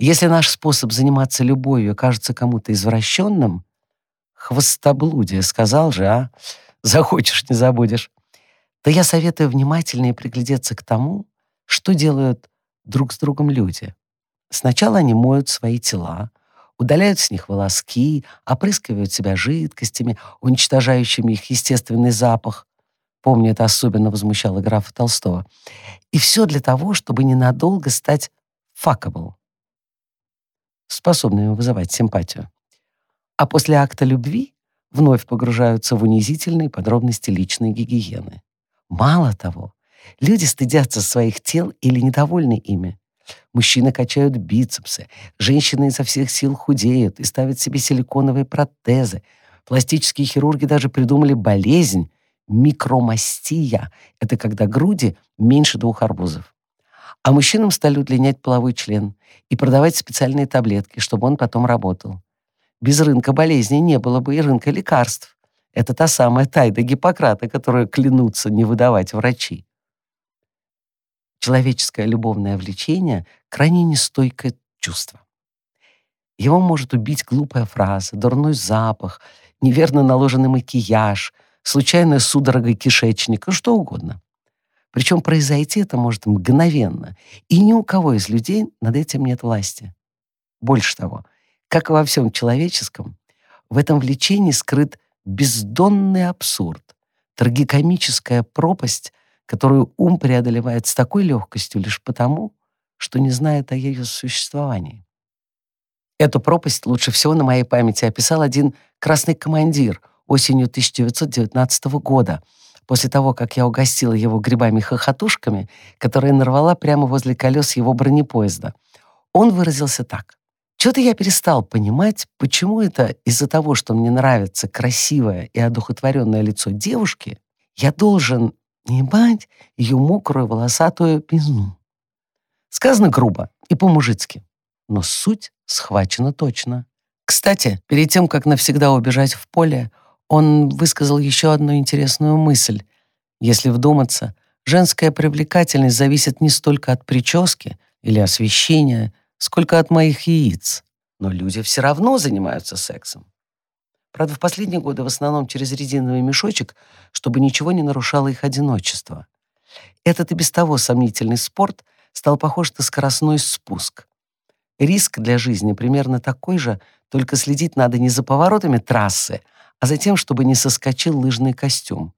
Если наш способ заниматься любовью кажется кому-то извращенным, хвостоблудие, сказал же, а? Захочешь, не забудешь. То я советую внимательнее приглядеться к тому, что делают друг с другом люди. Сначала они моют свои тела, удаляют с них волоски, опрыскивают себя жидкостями, уничтожающими их естественный запах. Помню, это особенно возмущало графа Толстого. И все для того, чтобы ненадолго стать fuckable, способными вызывать симпатию. А после акта любви вновь погружаются в унизительные подробности личной гигиены. Мало того, люди стыдятся своих тел или недовольны ими. Мужчины качают бицепсы, женщины изо всех сил худеют и ставят себе силиконовые протезы. Пластические хирурги даже придумали болезнь микромастия. Это когда груди меньше двух арбузов. А мужчинам стали удлинять половой член и продавать специальные таблетки, чтобы он потом работал. Без рынка болезней не было бы и рынка лекарств. Это та самая тайда Гиппократа, которую клянутся не выдавать врачи. Человеческое любовное влечение — крайне нестойкое чувство. Его может убить глупая фраза, дурной запах, неверно наложенный макияж, случайная судорога кишечника, что угодно. Причем произойти это может мгновенно, и ни у кого из людей над этим нет власти. Больше того, как и во всем человеческом, в этом влечении скрыт бездонный абсурд, трагикомическая пропасть, которую ум преодолевает с такой легкостью лишь потому, что не знает о ее существовании. Эту пропасть лучше всего на моей памяти описал один красный командир осенью 1919 года, после того, как я угостила его грибами-хохотушками, которые нарвала прямо возле колес его бронепоезда. Он выразился так. Что-то я перестал понимать, почему это из-за того, что мне нравится красивое и одухотворенное лицо девушки, я должен ебать ее мокрую волосатую пизну. Сказано грубо и по-мужицки, но суть схвачена точно. Кстати, перед тем, как навсегда убежать в поле, он высказал еще одну интересную мысль. Если вдуматься, женская привлекательность зависит не столько от прически или освещения, сколько от моих яиц. Но люди все равно занимаются сексом. Правда, в последние годы в основном через резиновый мешочек, чтобы ничего не нарушало их одиночество. Этот и без того сомнительный спорт стал похож на скоростной спуск. Риск для жизни примерно такой же, только следить надо не за поворотами трассы, а за тем, чтобы не соскочил лыжный костюм.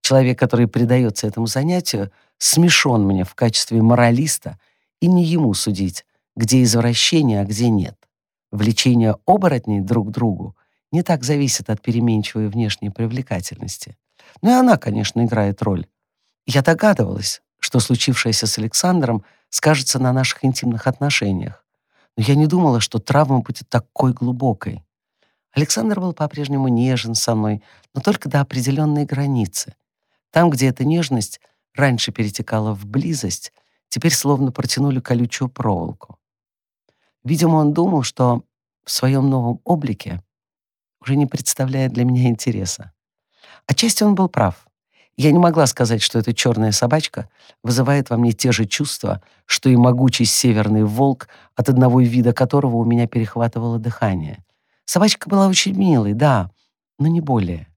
Человек, который предается этому занятию, смешон мне в качестве моралиста, и не ему судить, где извращение, а где нет. Влечение оборотней друг к другу не так зависит от переменчивой внешней привлекательности. Но и она, конечно, играет роль. Я догадывалась, что случившееся с Александром скажется на наших интимных отношениях. Но я не думала, что травма будет такой глубокой. Александр был по-прежнему нежен со мной, но только до определенной границы. Там, где эта нежность раньше перетекала в близость, теперь словно протянули колючую проволоку. Видимо, он думал, что в своем новом облике уже не представляет для меня интереса. Отчасти он был прав. Я не могла сказать, что эта черная собачка вызывает во мне те же чувства, что и могучий северный волк, от одного вида которого у меня перехватывало дыхание. Собачка была очень милой, да, но не более.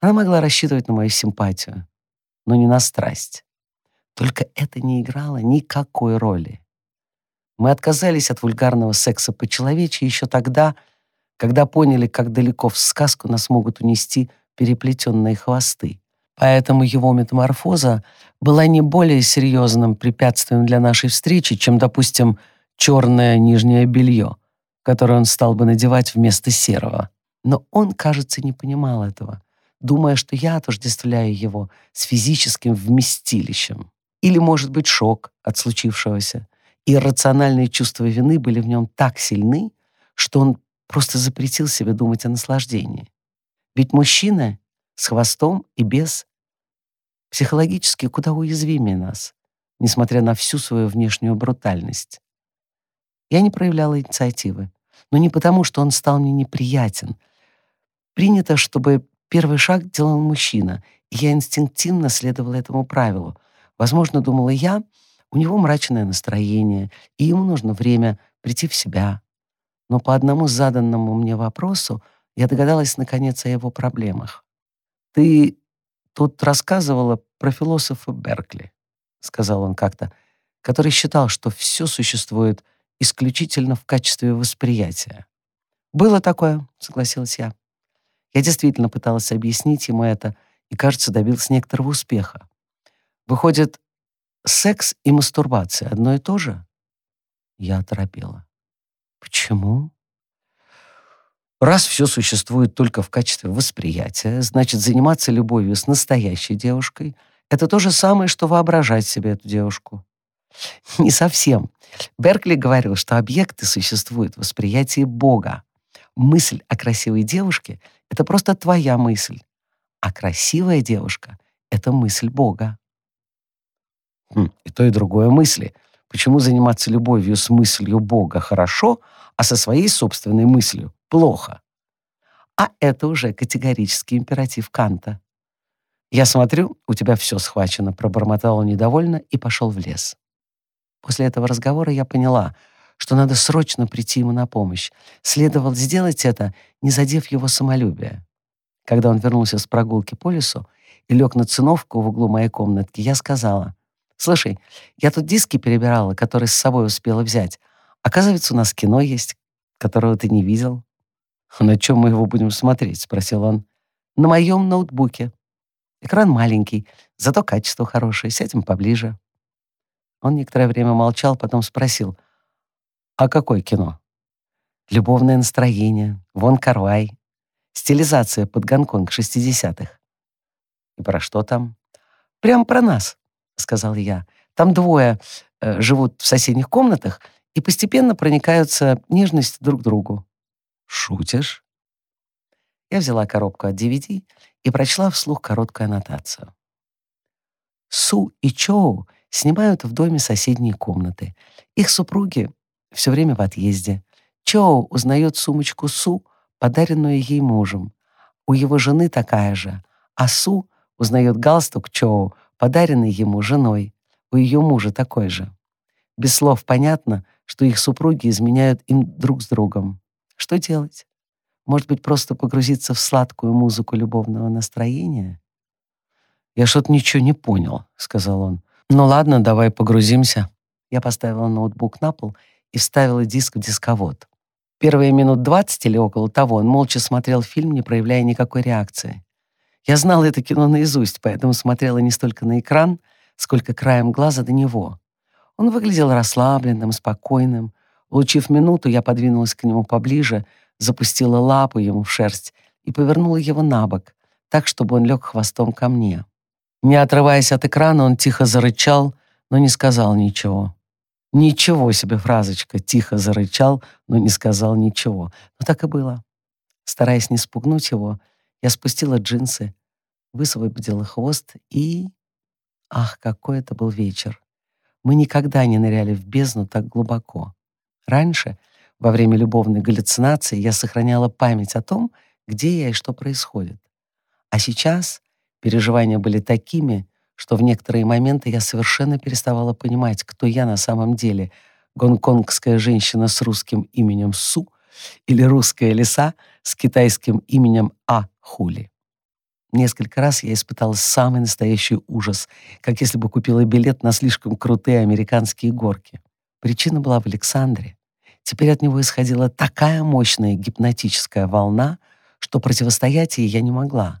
Она могла рассчитывать на мою симпатию, но не на страсть. Только это не играло никакой роли. Мы отказались от вульгарного секса по-человечьи еще тогда, когда поняли, как далеко в сказку нас могут унести переплетенные хвосты. Поэтому его метаморфоза была не более серьезным препятствием для нашей встречи, чем, допустим, черное нижнее белье, которое он стал бы надевать вместо серого. Но он, кажется, не понимал этого, думая, что я отождествляю его с физическим вместилищем. Или, может быть, шок от случившегося. Иррациональные чувства вины были в нем так сильны, что он просто запретил себе думать о наслаждении. Ведь мужчина с хвостом и без психологически куда уязвимее нас, несмотря на всю свою внешнюю брутальность. Я не проявляла инициативы, но не потому, что он стал мне неприятен. Принято, чтобы первый шаг делал мужчина, и я инстинктивно следовала этому правилу. Возможно, думала я, у него мрачное настроение, и ему нужно время прийти в себя. Но по одному заданному мне вопросу я догадалась, наконец, о его проблемах. «Ты тут рассказывала про философа Беркли», — сказал он как-то, который считал, что все существует исключительно в качестве восприятия. «Было такое», — согласилась я. Я действительно пыталась объяснить ему это и, кажется, добился некоторого успеха. Выходит, секс и мастурбация одно и то же? Я оторопела. Почему? Раз все существует только в качестве восприятия, значит, заниматься любовью с настоящей девушкой — это то же самое, что воображать себе эту девушку. Не совсем. Беркли говорил, что объекты существуют в восприятии Бога. Мысль о красивой девушке — это просто твоя мысль, а красивая девушка — это мысль Бога. Хм, и то, и другое мысли. Почему заниматься любовью с мыслью Бога хорошо, а со своей собственной мыслью плохо? А это уже категорический императив Канта. «Я смотрю, у тебя все схвачено», — пробормотал он недовольно и пошел в лес. После этого разговора я поняла, что надо срочно прийти ему на помощь. Следовало сделать это, не задев его самолюбие. Когда он вернулся с прогулки по лесу и лег на циновку в углу моей комнатки, я сказала, «Слушай, я тут диски перебирала, которые с собой успела взять. Оказывается, у нас кино есть, которого ты не видел». «На чем мы его будем смотреть?» — спросил он. «На моем ноутбуке. Экран маленький, зато качество хорошее. Сядем поближе». Он некоторое время молчал, потом спросил, «А какое кино?» «Любовное настроение, вон Карвай, стилизация под Гонконг 60-х». «И про что там?» «Прям про нас», — сказал я. «Там двое э, живут в соседних комнатах и постепенно проникаются нежностью друг к другу». «Шутишь?» Я взяла коробку от DVD и прочла вслух короткую аннотацию. Су и Чоу снимают в доме соседние комнаты. Их супруги все время в отъезде. Чоу узнает сумочку Су, подаренную ей мужем. У его жены такая же. А Су узнает галстук Чоу, подаренный ему женой. У ее мужа такой же. Без слов понятно, что их супруги изменяют им друг с другом. Что делать? Может быть, просто погрузиться в сладкую музыку любовного настроения? «Я что-то ничего не понял», — сказал он. «Ну ладно, давай погрузимся». Я поставила ноутбук на пол и вставила диск в дисковод. Первые минут двадцать или около того он молча смотрел фильм, не проявляя никакой реакции. Я знала это кино наизусть, поэтому смотрела не столько на экран, сколько краем глаза до него. Он выглядел расслабленным, спокойным. Улучив минуту, я подвинулась к нему поближе, запустила лапу ему в шерсть и повернула его на бок, так, чтобы он лег хвостом ко мне. Не отрываясь от экрана, он тихо зарычал, но не сказал ничего. Ничего себе фразочка. Тихо зарычал, но не сказал ничего. Но так и было. Стараясь не спугнуть его, я спустила джинсы, высвободила хвост и... Ах, какой это был вечер! Мы никогда не ныряли в бездну так глубоко. Раньше, во время любовной галлюцинации, я сохраняла память о том, где я и что происходит. А сейчас Переживания были такими, что в некоторые моменты я совершенно переставала понимать, кто я на самом деле. Гонконгская женщина с русским именем Су или русская лиса с китайским именем А. Хули. Несколько раз я испытала самый настоящий ужас, как если бы купила билет на слишком крутые американские горки. Причина была в Александре. Теперь от него исходила такая мощная гипнотическая волна, что противостоять ей я не могла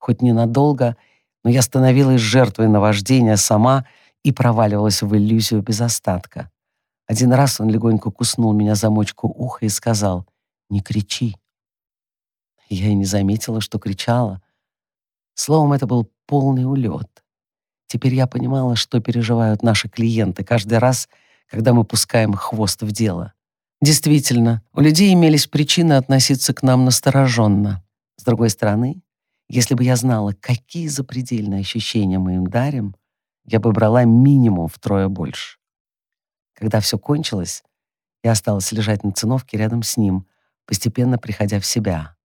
хоть ненадолго, но я становилась жертвой наваждения сама и проваливалась в иллюзию без остатка. Один раз он легонько куснул меня за мочку уха и сказал «Не кричи». Я и не заметила, что кричала. Словом, это был полный улет. Теперь я понимала, что переживают наши клиенты каждый раз, когда мы пускаем хвост в дело. Действительно, у людей имелись причины относиться к нам настороженно. С другой стороны, если бы я знала, какие запредельные ощущения мы им дарим, я бы брала минимум втрое больше. Когда все кончилось, я осталась лежать на циновке рядом с ним, постепенно приходя в себя.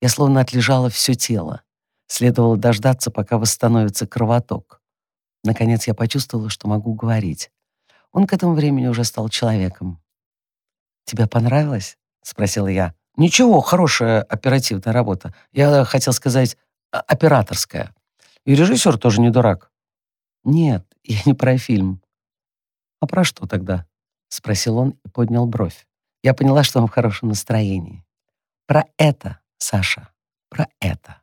Я словно отлежала все тело. Следовало дождаться, пока восстановится кровоток. Наконец я почувствовала, что могу говорить. Он к этому времени уже стал человеком. «Тебе понравилось?» — спросила я. «Ничего, хорошая оперативная работа. Я хотел сказать, операторская. И режиссер тоже не дурак». «Нет, я не про фильм». «А про что тогда?» — спросил он и поднял бровь. Я поняла, что он в хорошем настроении. «Про это, Саша, про это.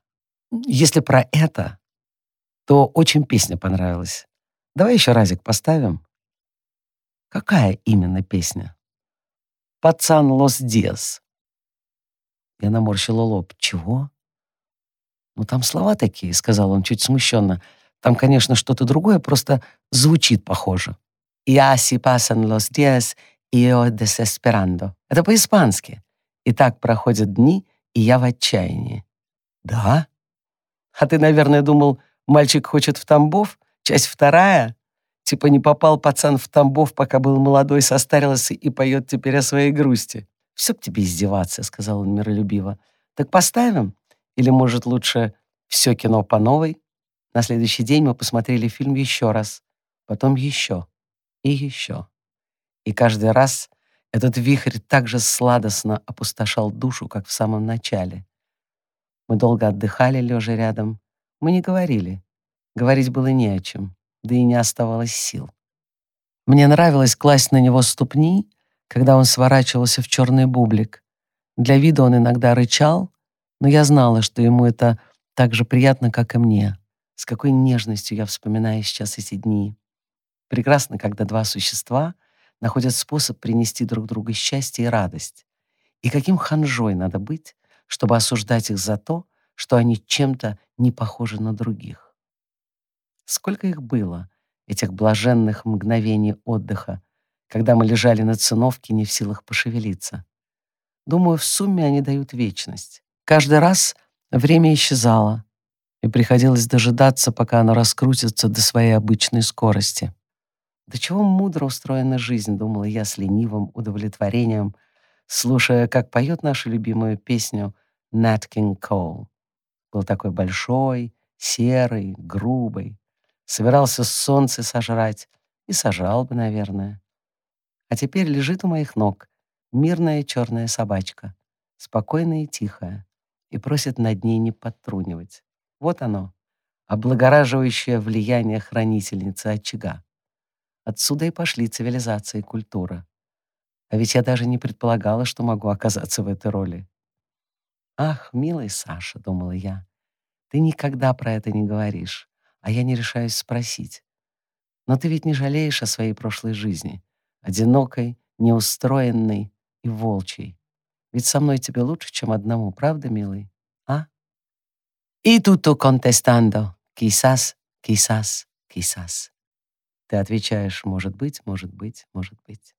Если про это, то очень песня понравилась. Давай еще разик поставим». «Какая именно песня?» «Пацан Лос Диас». Я наморщила лоб. «Чего?» «Ну, там слова такие», — сказал он чуть смущенно. «Там, конечно, что-то другое, просто звучит похоже». «Y así pasan los días y yo desesperando». Это по-испански. «И так проходят дни, и я в отчаянии». «Да?» «А ты, наверное, думал, мальчик хочет в Тамбов? Часть вторая?» Типа не попал пацан в Тамбов, пока был молодой, состарился и поет теперь о своей грусти. «Все к тебе издеваться», — сказал он миролюбиво. «Так поставим? Или, может, лучше все кино по новой?» На следующий день мы посмотрели фильм еще раз, потом еще и еще. И каждый раз этот вихрь так же сладостно опустошал душу, как в самом начале. Мы долго отдыхали, лежа рядом. Мы не говорили. Говорить было не о чем, да и не оставалось сил. Мне нравилось класть на него ступни, когда он сворачивался в черный бублик. Для вида он иногда рычал, но я знала, что ему это так же приятно, как и мне. С какой нежностью я вспоминаю сейчас эти дни. Прекрасно, когда два существа находят способ принести друг другу счастье и радость. И каким ханжой надо быть, чтобы осуждать их за то, что они чем-то не похожи на других. Сколько их было, этих блаженных мгновений отдыха, когда мы лежали на циновке, не в силах пошевелиться. Думаю, в сумме они дают вечность. Каждый раз время исчезало, и приходилось дожидаться, пока оно раскрутится до своей обычной скорости. До чего мудро устроена жизнь, думала я с ленивым удовлетворением, слушая, как поет нашу любимую песню «Nat King Cole». Был такой большой, серый, грубый. Собирался солнце сожрать. И сожрал бы, наверное. А теперь лежит у моих ног мирная черная собачка, спокойная и тихая, и просит над ней не подтрунивать. Вот оно, облагораживающее влияние хранительницы очага. Отсюда и пошли цивилизация и культура. А ведь я даже не предполагала, что могу оказаться в этой роли. «Ах, милый Саша», — думала я, — «ты никогда про это не говоришь, а я не решаюсь спросить. Но ты ведь не жалеешь о своей прошлой жизни, одинокой, неустроенной и волчьей. Ведь со мной тебе лучше, чем одному, правда, милый? А? И tutto contestando, quizás, quizás, quizás. Ты отвечаешь, может быть, может быть, может быть.